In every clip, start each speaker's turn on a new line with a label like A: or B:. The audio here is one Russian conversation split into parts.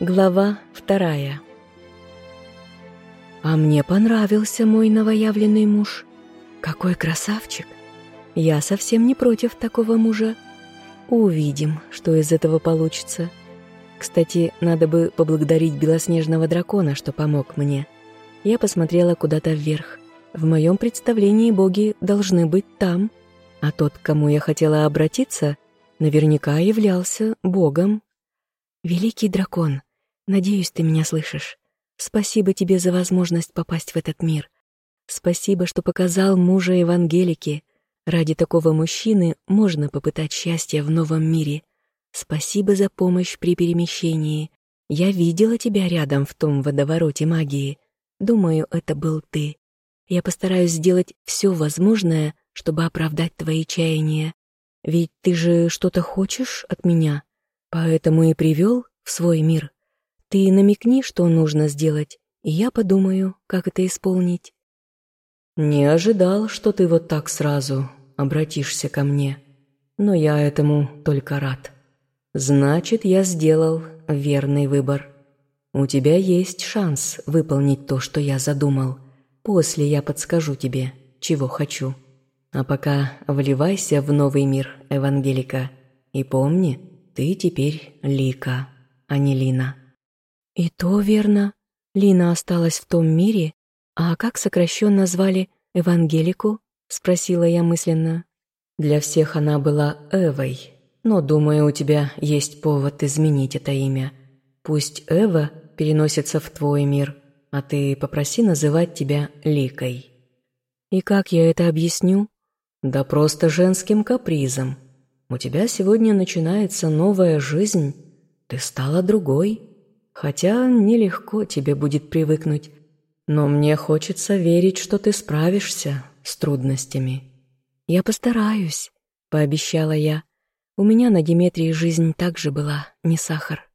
A: Глава вторая. А мне понравился мой новоявленный муж. Какой красавчик! Я совсем не против такого мужа. Увидим, что из этого получится. Кстати, надо бы поблагодарить белоснежного дракона, что помог мне. Я посмотрела куда-то вверх. В моем представлении боги должны быть там, а тот, к кому я хотела обратиться, наверняка являлся богом. «Великий дракон, надеюсь, ты меня слышишь. Спасибо тебе за возможность попасть в этот мир. Спасибо, что показал мужа Евангелики. Ради такого мужчины можно попытать счастье в новом мире. Спасибо за помощь при перемещении. Я видела тебя рядом в том водовороте магии. Думаю, это был ты. Я постараюсь сделать все возможное, чтобы оправдать твои чаяния. Ведь ты же что-то хочешь от меня, поэтому и привел в свой мир. Ты намекни, что нужно сделать, и я подумаю, как это исполнить.
B: Не ожидал, что ты вот так сразу обратишься ко мне, но я этому только рад. Значит, я сделал верный выбор. У тебя есть шанс выполнить то, что я задумал. После я подскажу тебе, чего хочу. А пока вливайся в новый мир, Евангелика. И помни, ты теперь Лика, а не Лина.
A: И то верно. Лина осталась в том мире, а как сокращенно звали Евангелику? Спросила я мысленно.
B: Для всех она была Эвой, но, думаю, у тебя есть повод изменить это имя. Пусть Эва переносится в твой мир, а ты попроси называть тебя Ликой.
A: И как я это объясню?
B: Да просто женским капризом. У тебя сегодня начинается новая жизнь. Ты стала другой. Хотя нелегко тебе будет привыкнуть. Но мне хочется верить, что ты справишься с трудностями.
A: Я постараюсь, пообещала я. У меня на Диметрии жизнь также была не сахар.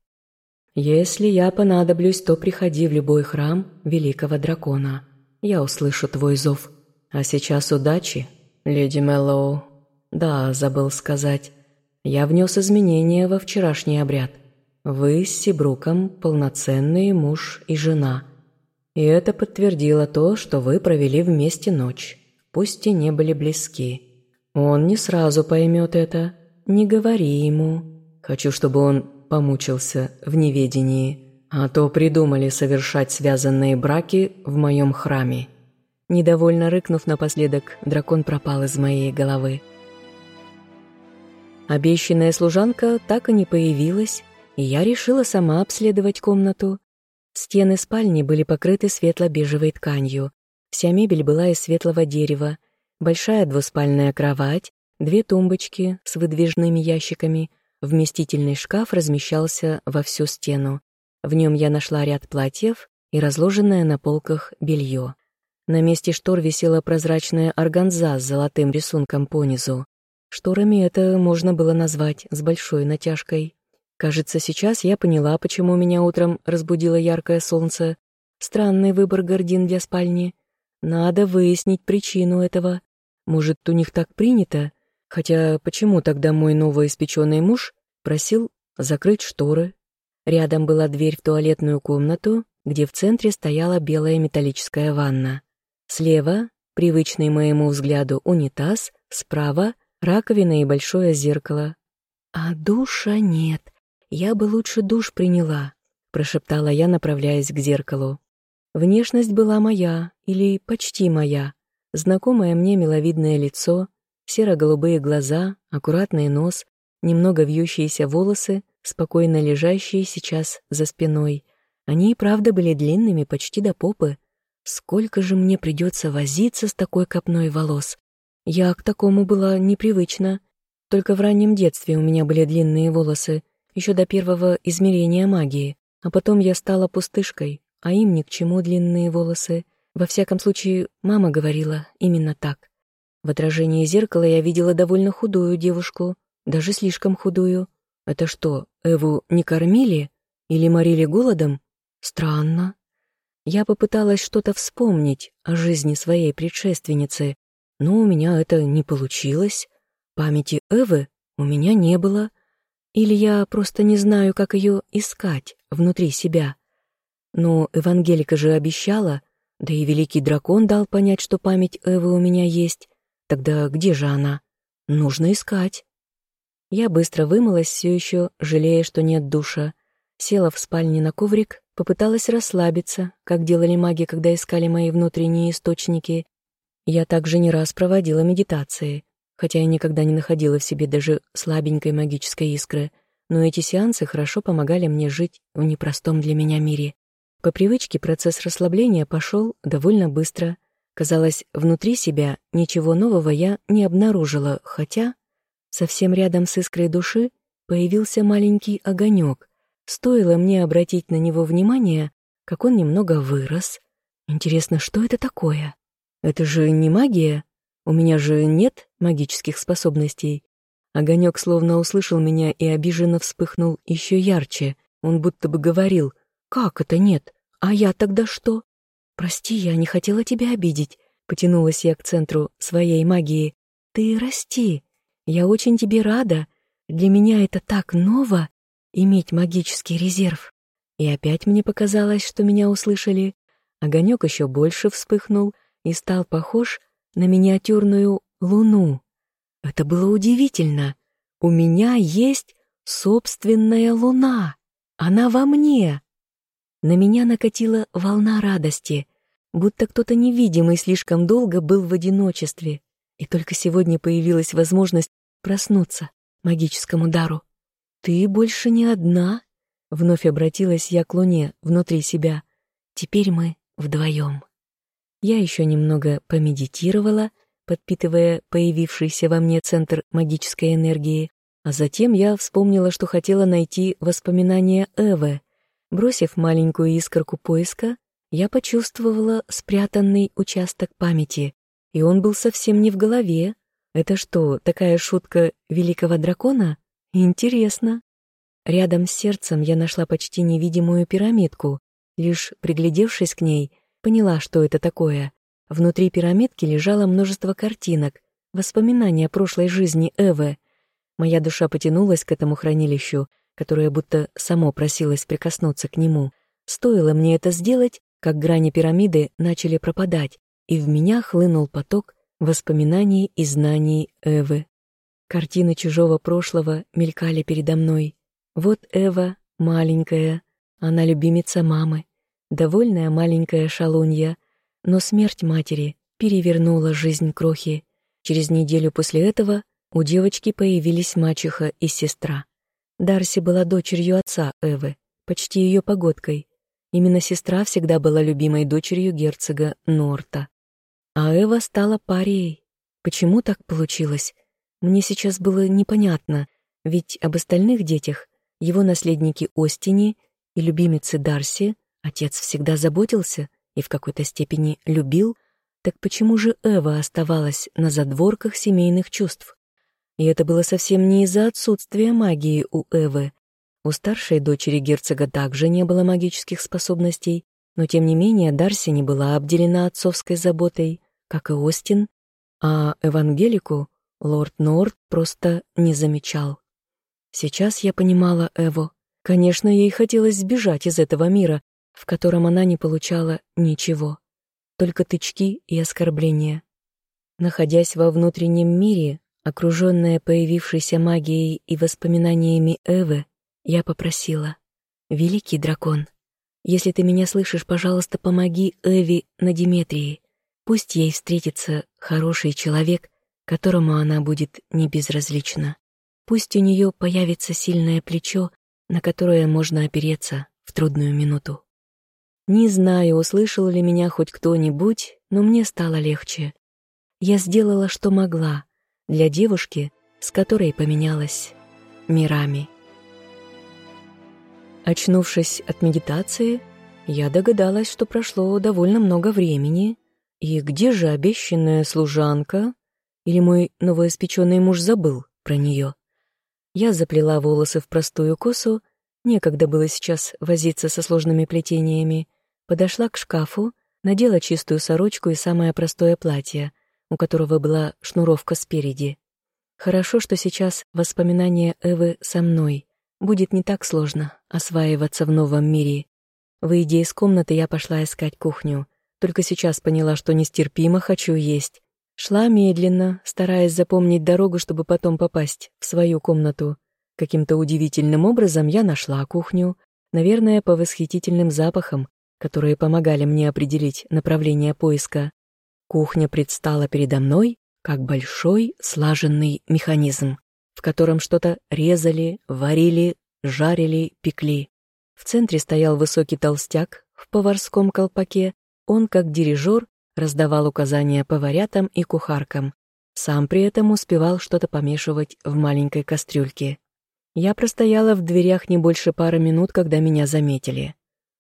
B: Если я понадоблюсь, то приходи в любой храм великого дракона. Я услышу твой зов. А сейчас удачи леди Мэллоу. Да, забыл сказать. Я внес изменения во вчерашний обряд. Вы с Сибруком полноценный муж и жена. И это подтвердило то, что вы провели вместе ночь, пусть и не были близки. Он не сразу поймет это. Не говори ему. Хочу, чтобы он помучился в неведении, а то придумали совершать связанные браки в моем храме.
A: Недовольно рыкнув напоследок, дракон пропал из моей головы. Обещанная служанка так и не появилась, и я решила сама обследовать комнату. Стены спальни были покрыты светло-бежевой тканью. Вся мебель была из светлого дерева. Большая двуспальная кровать, две тумбочки с выдвижными ящиками, вместительный шкаф размещался во всю стену. В нем я нашла ряд платьев и разложенное на полках белье. На месте штор висела прозрачная органза с золотым рисунком понизу. Шторами это можно было назвать с большой натяжкой. Кажется, сейчас я поняла, почему меня утром разбудило яркое солнце. Странный выбор гордин для спальни. Надо выяснить причину этого. Может, у них так принято? Хотя почему тогда мой новоиспеченный муж просил закрыть шторы? Рядом была дверь в туалетную комнату, где в центре стояла белая металлическая ванна. Слева — привычный моему взгляду унитаз, справа — раковина и большое зеркало. «А душа нет. Я бы лучше душ приняла», — прошептала я, направляясь к зеркалу. Внешность была моя, или почти моя. Знакомое мне миловидное лицо, серо-голубые глаза, аккуратный нос, немного вьющиеся волосы, спокойно лежащие сейчас за спиной. Они и правда были длинными почти до попы, Сколько же мне придется возиться с такой копной волос? Я к такому была непривычна. Только в раннем детстве у меня были длинные волосы, еще до первого измерения магии. А потом я стала пустышкой, а им ни к чему длинные волосы. Во всяком случае, мама говорила именно так. В отражении зеркала я видела довольно худую девушку, даже слишком худую. Это что, Эву не кормили? Или морили голодом? Странно. Я попыталась что-то вспомнить о жизни своей предшественницы, но у меня это не получилось. Памяти Эвы у меня не было. Или я просто не знаю, как ее искать внутри себя? Но Евангелика же обещала, да и великий дракон дал понять, что память Эвы у меня есть. Тогда где же она? Нужно искать. Я быстро вымылась, все еще жалея, что нет душа. Села в спальне на коврик, попыталась расслабиться, как делали маги, когда искали мои внутренние источники. Я также не раз проводила медитации, хотя я никогда не находила в себе даже слабенькой магической искры, но эти сеансы хорошо помогали мне жить в непростом для меня мире. По привычке процесс расслабления пошел довольно быстро. Казалось, внутри себя ничего нового я не обнаружила, хотя совсем рядом с искрой души появился маленький огонек. Стоило мне обратить на него внимание, как он немного вырос. Интересно, что это такое? Это же не магия? У меня же нет магических способностей. Огонек словно услышал меня и обиженно вспыхнул еще ярче. Он будто бы говорил, «Как это нет? А я тогда что?» «Прости, я не хотела тебя обидеть», — потянулась я к центру своей магии. «Ты расти. Я очень тебе рада. Для меня это так ново — иметь магический резерв». И опять мне показалось, что меня услышали. Огонек еще больше вспыхнул и стал похож на миниатюрную луну. Это было удивительно. У меня есть собственная луна. Она во мне. На меня накатила волна радости, будто кто-то невидимый слишком долго был в одиночестве, и только сегодня появилась возможность проснуться магическому дару. «Ты больше не одна», — вновь обратилась я к луне внутри себя. «Теперь мы вдвоем». Я еще немного помедитировала, подпитывая появившийся во мне центр магической энергии, а затем я вспомнила, что хотела найти воспоминания Эвы. Бросив маленькую искорку поиска, я почувствовала спрятанный участок памяти, и он был совсем не в голове. Это что, такая шутка великого дракона? Интересно. Рядом с сердцем я нашла почти невидимую пирамидку. Лишь приглядевшись к ней, Поняла, что это такое. Внутри пирамидки лежало множество картинок, воспоминания прошлой жизни Эвы. Моя душа потянулась к этому хранилищу, которое будто само просилось прикоснуться к нему. Стоило мне это сделать, как грани пирамиды начали пропадать, и в меня хлынул поток воспоминаний и знаний Эвы. Картины чужого прошлого мелькали передо мной. Вот Эва, маленькая, она любимица мамы довольная маленькая шалунья, но смерть матери перевернула жизнь крохи. Через неделю после этого у девочки появились мачеха и сестра. Дарси была дочерью отца Эвы, почти ее погодкой. Именно сестра всегда была любимой дочерью герцога Норта. А Эва стала парией. Почему так получилось? Мне сейчас было непонятно, ведь об остальных детях, его наследники Остини и любимицы Дарси, Отец всегда заботился и в какой-то степени любил, так почему же Эва оставалась на задворках семейных чувств? И это было совсем не из-за отсутствия магии у Эвы. У старшей дочери герцога также не было магических способностей, но тем не менее Дарси не была обделена отцовской заботой, как и Остин, а Евангелику лорд Норт просто не замечал. Сейчас я понимала Эву. Конечно, ей хотелось сбежать из этого мира, в котором она не получала ничего, только тычки и оскорбления. Находясь во внутреннем мире, окруженная появившейся магией и воспоминаниями Эвы, я попросила, «Великий дракон, если ты меня слышишь, пожалуйста, помоги Эви на Диметрии. Пусть ей встретится хороший человек, которому она будет не безразлична. Пусть у нее появится сильное плечо, на которое можно опереться в трудную минуту. Не знаю, услышал ли меня хоть кто-нибудь, но мне стало легче. Я сделала, что могла, для девушки, с которой поменялась мирами. Очнувшись от медитации, я догадалась, что прошло довольно много времени, и где же обещанная служанка? Или мой новоиспеченный муж забыл про нее? Я заплела волосы в простую косу, некогда было сейчас возиться со сложными плетениями, подошла к шкафу, надела чистую сорочку и самое простое платье, у которого была шнуровка спереди. Хорошо, что сейчас воспоминания Эвы со мной. Будет не так сложно осваиваться в новом мире. Выйдя из комнаты, я пошла искать кухню. Только сейчас поняла, что нестерпимо хочу есть. Шла медленно, стараясь запомнить дорогу, чтобы потом попасть в свою комнату. Каким-то удивительным образом я нашла кухню, наверное, по восхитительным запахам, которые помогали мне определить направление поиска. Кухня предстала передо мной как большой слаженный механизм, в котором что-то резали, варили, жарили, пекли. В центре стоял высокий толстяк в поварском колпаке, он, как дирижер, раздавал указания поварятам и кухаркам. Сам при этом успевал что-то помешивать в маленькой кастрюльке. Я простояла в дверях не больше пары минут, когда меня заметили.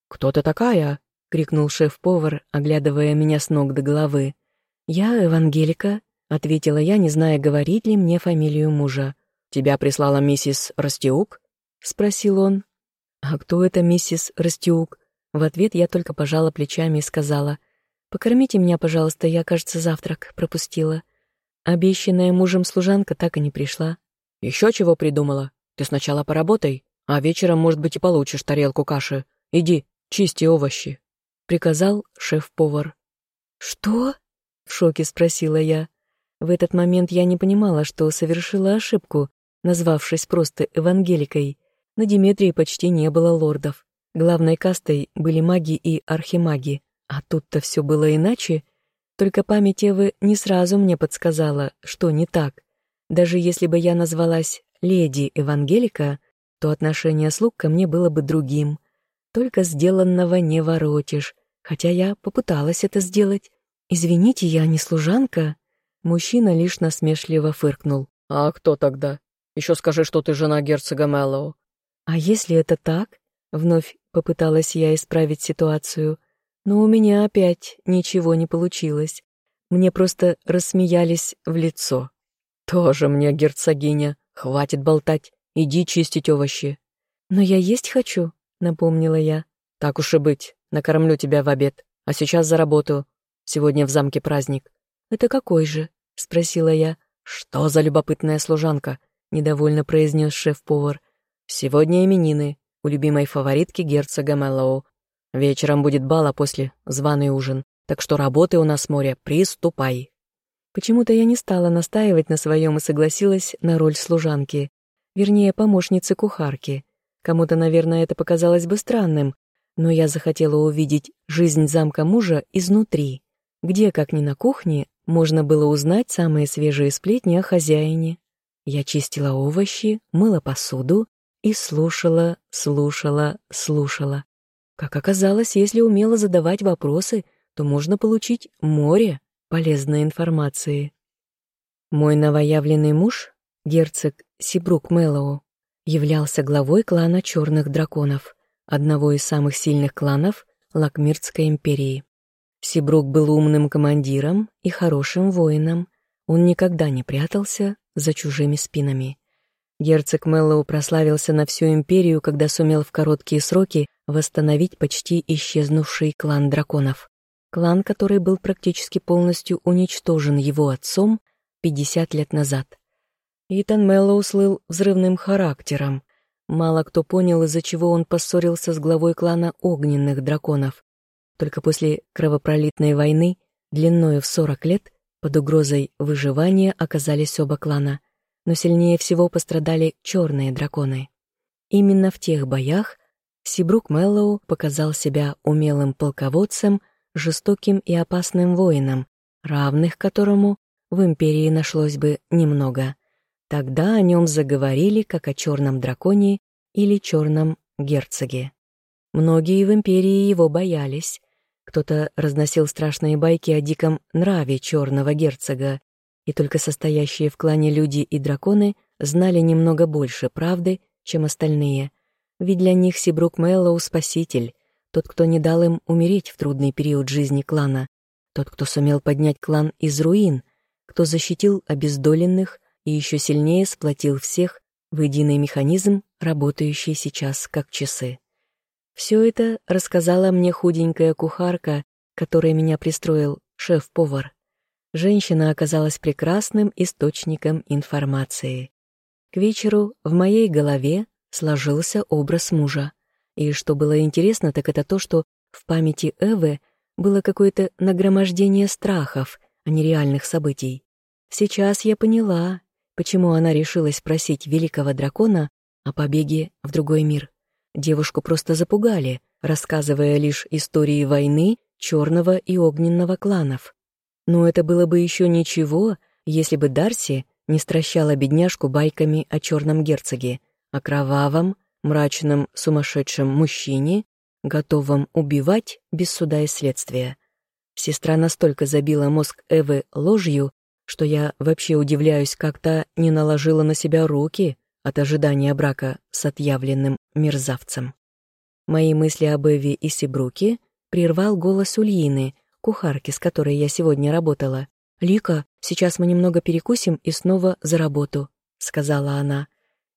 A: «Кто ты такая?» — крикнул шеф-повар, оглядывая меня с ног до головы. «Я Евангелика», — ответила я, не зная, говорить ли мне фамилию мужа. «Тебя прислала миссис Растиук?» — спросил он. «А кто это миссис Растиук?» В ответ я только пожала плечами и сказала, «Покормите меня, пожалуйста, я, кажется, завтрак пропустила». Обещанная мужем служанка так и не пришла. «Еще чего придумала? Ты сначала поработай, а вечером, может быть, и получишь тарелку каши. Иди, чисти овощи», — приказал шеф-повар. «Что?» — в шоке спросила я. В этот момент я не понимала, что совершила ошибку, назвавшись просто Евангеликой. На Диметрии почти не было лордов. Главной кастой были маги и архимаги. А тут-то все было иначе. Только память Эвы не сразу мне подсказала, что не так. Даже если бы я назвалась леди Евангелика, то отношение слуг ко мне было бы другим. Только сделанного не воротишь, хотя я попыталась это сделать. «Извините, я не служанка». Мужчина лишь насмешливо фыркнул.
B: «А кто тогда? Еще скажи, что ты жена герцога Мэллоу».
A: «А если это так?» Вновь попыталась я исправить ситуацию, но у меня опять ничего не получилось. Мне просто рассмеялись в лицо.
B: «Тоже мне герцогиня. Хватит болтать. Иди чистить овощи».
A: «Но я есть хочу», — напомнила я.
B: «Так уж и быть. Накормлю тебя в обед. А сейчас за работу. Сегодня в замке праздник».
A: «Это какой же?» — спросила я.
B: «Что за любопытная служанка?» — недовольно произнес шеф-повар. «Сегодня именины у любимой фаворитки герцога Мэллоу. Вечером будет бал, а после — званый ужин. Так что работы у нас море, приступай.
A: Почему-то я не стала настаивать на своем и согласилась на роль служанки. Вернее, помощницы кухарки. Кому-то, наверное, это показалось бы странным, но я захотела увидеть жизнь замка мужа изнутри, где, как ни на кухне, можно было узнать самые свежие сплетни о хозяине. Я чистила овощи, мыла посуду, и слушала, слушала, слушала. Как оказалось, если умело задавать вопросы, то можно получить море полезной информации. Мой новоявленный муж, герцог Сибрук Мэллоу, являлся главой клана Черных Драконов, одного из самых сильных кланов Лакмиртской империи. Сибрук был умным командиром и хорошим воином, он никогда не прятался за чужими спинами. Герцог Мэллоу прославился на всю империю, когда сумел в короткие сроки восстановить почти исчезнувший клан драконов. Клан, который был практически полностью уничтожен его отцом 50 лет назад. Итан Мэллоу слыл взрывным характером. Мало кто понял, из-за чего он поссорился с главой клана огненных драконов. Только после кровопролитной войны, длиною в 40 лет, под угрозой выживания оказались оба клана — но сильнее всего пострадали черные драконы. Именно в тех боях Сибрук Меллоу показал себя умелым полководцем, жестоким и опасным воином, равных которому в империи нашлось бы немного. Тогда о нем заговорили как о черном драконе или черном герцоге. Многие в империи его боялись. Кто-то разносил страшные байки о диком нраве черного герцога и только состоящие в клане люди и драконы знали немного больше правды, чем остальные. Ведь для них Сибрук Мэллоу — спаситель, тот, кто не дал им умереть в трудный период жизни клана, тот, кто сумел поднять клан из руин, кто защитил обездоленных и еще сильнее сплотил всех в единый механизм, работающий сейчас как часы. Все это рассказала мне худенькая кухарка, которой меня пристроил шеф-повар. Женщина оказалась прекрасным источником информации. К вечеру в моей голове сложился образ мужа. И что было интересно, так это то, что в памяти Эвы было какое-то нагромождение страхов, а не реальных событий. Сейчас я поняла, почему она решилась просить великого дракона о побеге в другой мир. Девушку просто запугали, рассказывая лишь истории войны черного и огненного кланов. Но это было бы еще ничего, если бы Дарси не стращала бедняжку байками о черном герцоге, о кровавом, мрачном, сумасшедшем мужчине, готовом убивать без суда и следствия. Сестра настолько забила мозг Эвы ложью, что я вообще удивляюсь, как то не наложила на себя руки от ожидания брака с отъявленным мерзавцем. Мои мысли об Эве и Сибруке прервал голос Ульины, кухарки, с которой я сегодня работала. «Лика, сейчас мы немного перекусим и снова за работу», — сказала она.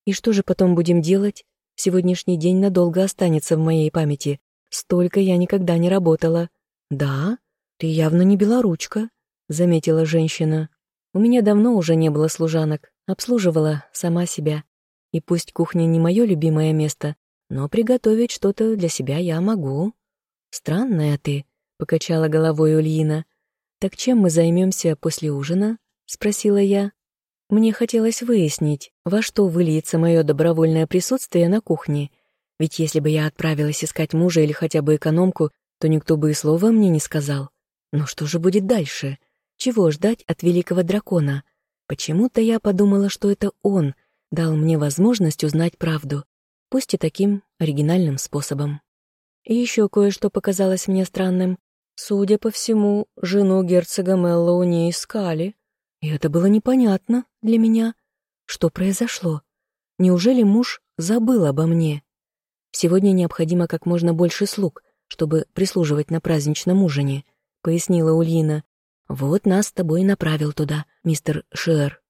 A: «И что же потом будем делать? Сегодняшний день надолго останется в моей памяти. Столько я никогда не работала». «Да? Ты явно не белоручка», — заметила женщина. «У меня давно уже не было служанок, обслуживала сама себя. И пусть кухня не мое любимое место, но приготовить что-то для себя я могу». «Странная ты», — покачала головой Ульина. «Так чем мы займемся после ужина?» — спросила я. Мне хотелось выяснить, во что выльется мое добровольное присутствие на кухне. Ведь если бы я отправилась искать мужа или хотя бы экономку, то никто бы и слова мне не сказал. Но что же будет дальше? Чего ждать от великого дракона? Почему-то я подумала, что это он дал мне возможность узнать правду, пусть и таким оригинальным способом. И еще кое-что показалось мне странным. Судя по всему, жену герцога Меллоу не искали. И это было непонятно для меня. Что произошло? Неужели муж забыл обо мне? Сегодня необходимо как можно больше слуг, чтобы прислуживать на праздничном ужине, пояснила Ульина. Вот нас с тобой направил туда, мистер Шер.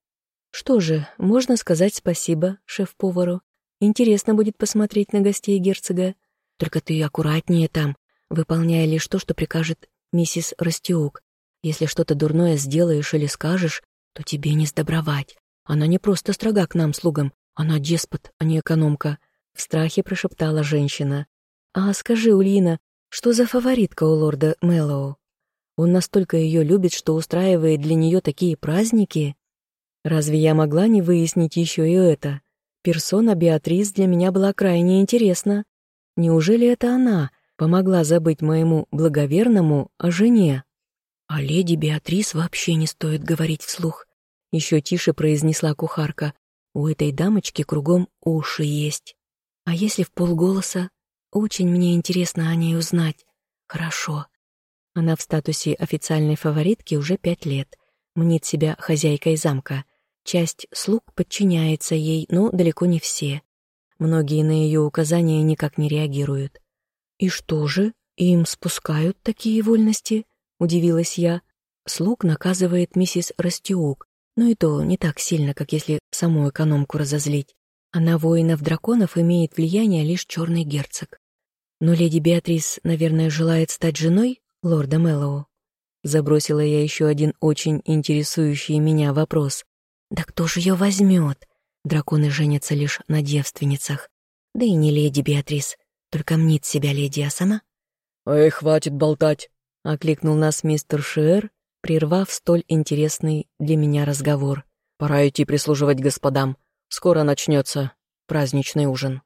A: Что же, можно сказать спасибо шеф-повару. Интересно будет посмотреть на гостей герцога. Только ты аккуратнее там, выполняя лишь то, что прикажет миссис Растиук. Если что-то дурное сделаешь или скажешь, то тебе не сдобровать. Она не просто строга к нам, слугам, она деспот, а не экономка», — в страхе прошептала женщина. «А скажи, Ульина, что за фаворитка у лорда Мэллоу? Он настолько ее любит, что устраивает для нее такие праздники? Разве я могла не выяснить еще и это? Персона Беатрис для меня была крайне интересна. Неужели это она помогла забыть моему благоверному о жене? А леди Беатрис вообще не стоит говорить вслух. Еще тише произнесла кухарка. У этой дамочки кругом уши есть. А если в полголоса? Очень мне интересно о ней узнать. Хорошо. Она в статусе официальной фаворитки уже пять лет. Мнит себя хозяйкой замка. Часть слуг подчиняется ей, но далеко не все. Многие на ее указания никак не реагируют. «И что же, им спускают такие вольности?» — удивилась я. Слуг наказывает миссис Растиук, но и то не так сильно, как если саму экономку разозлить. А на воинов-драконов имеет влияние лишь черный герцог. Но леди Беатрис, наверное, желает стать женой лорда Мэллоу. Забросила я еще один очень интересующий меня вопрос. «Да кто же ее возьмет?» Драконы женятся лишь на девственницах. Да и не леди Беатрис, только мнит себя леди, а сама...
B: «Эй, хватит болтать!» — окликнул нас мистер Шиэр, прервав столь интересный для меня разговор. «Пора идти прислуживать господам. Скоро начнется праздничный ужин».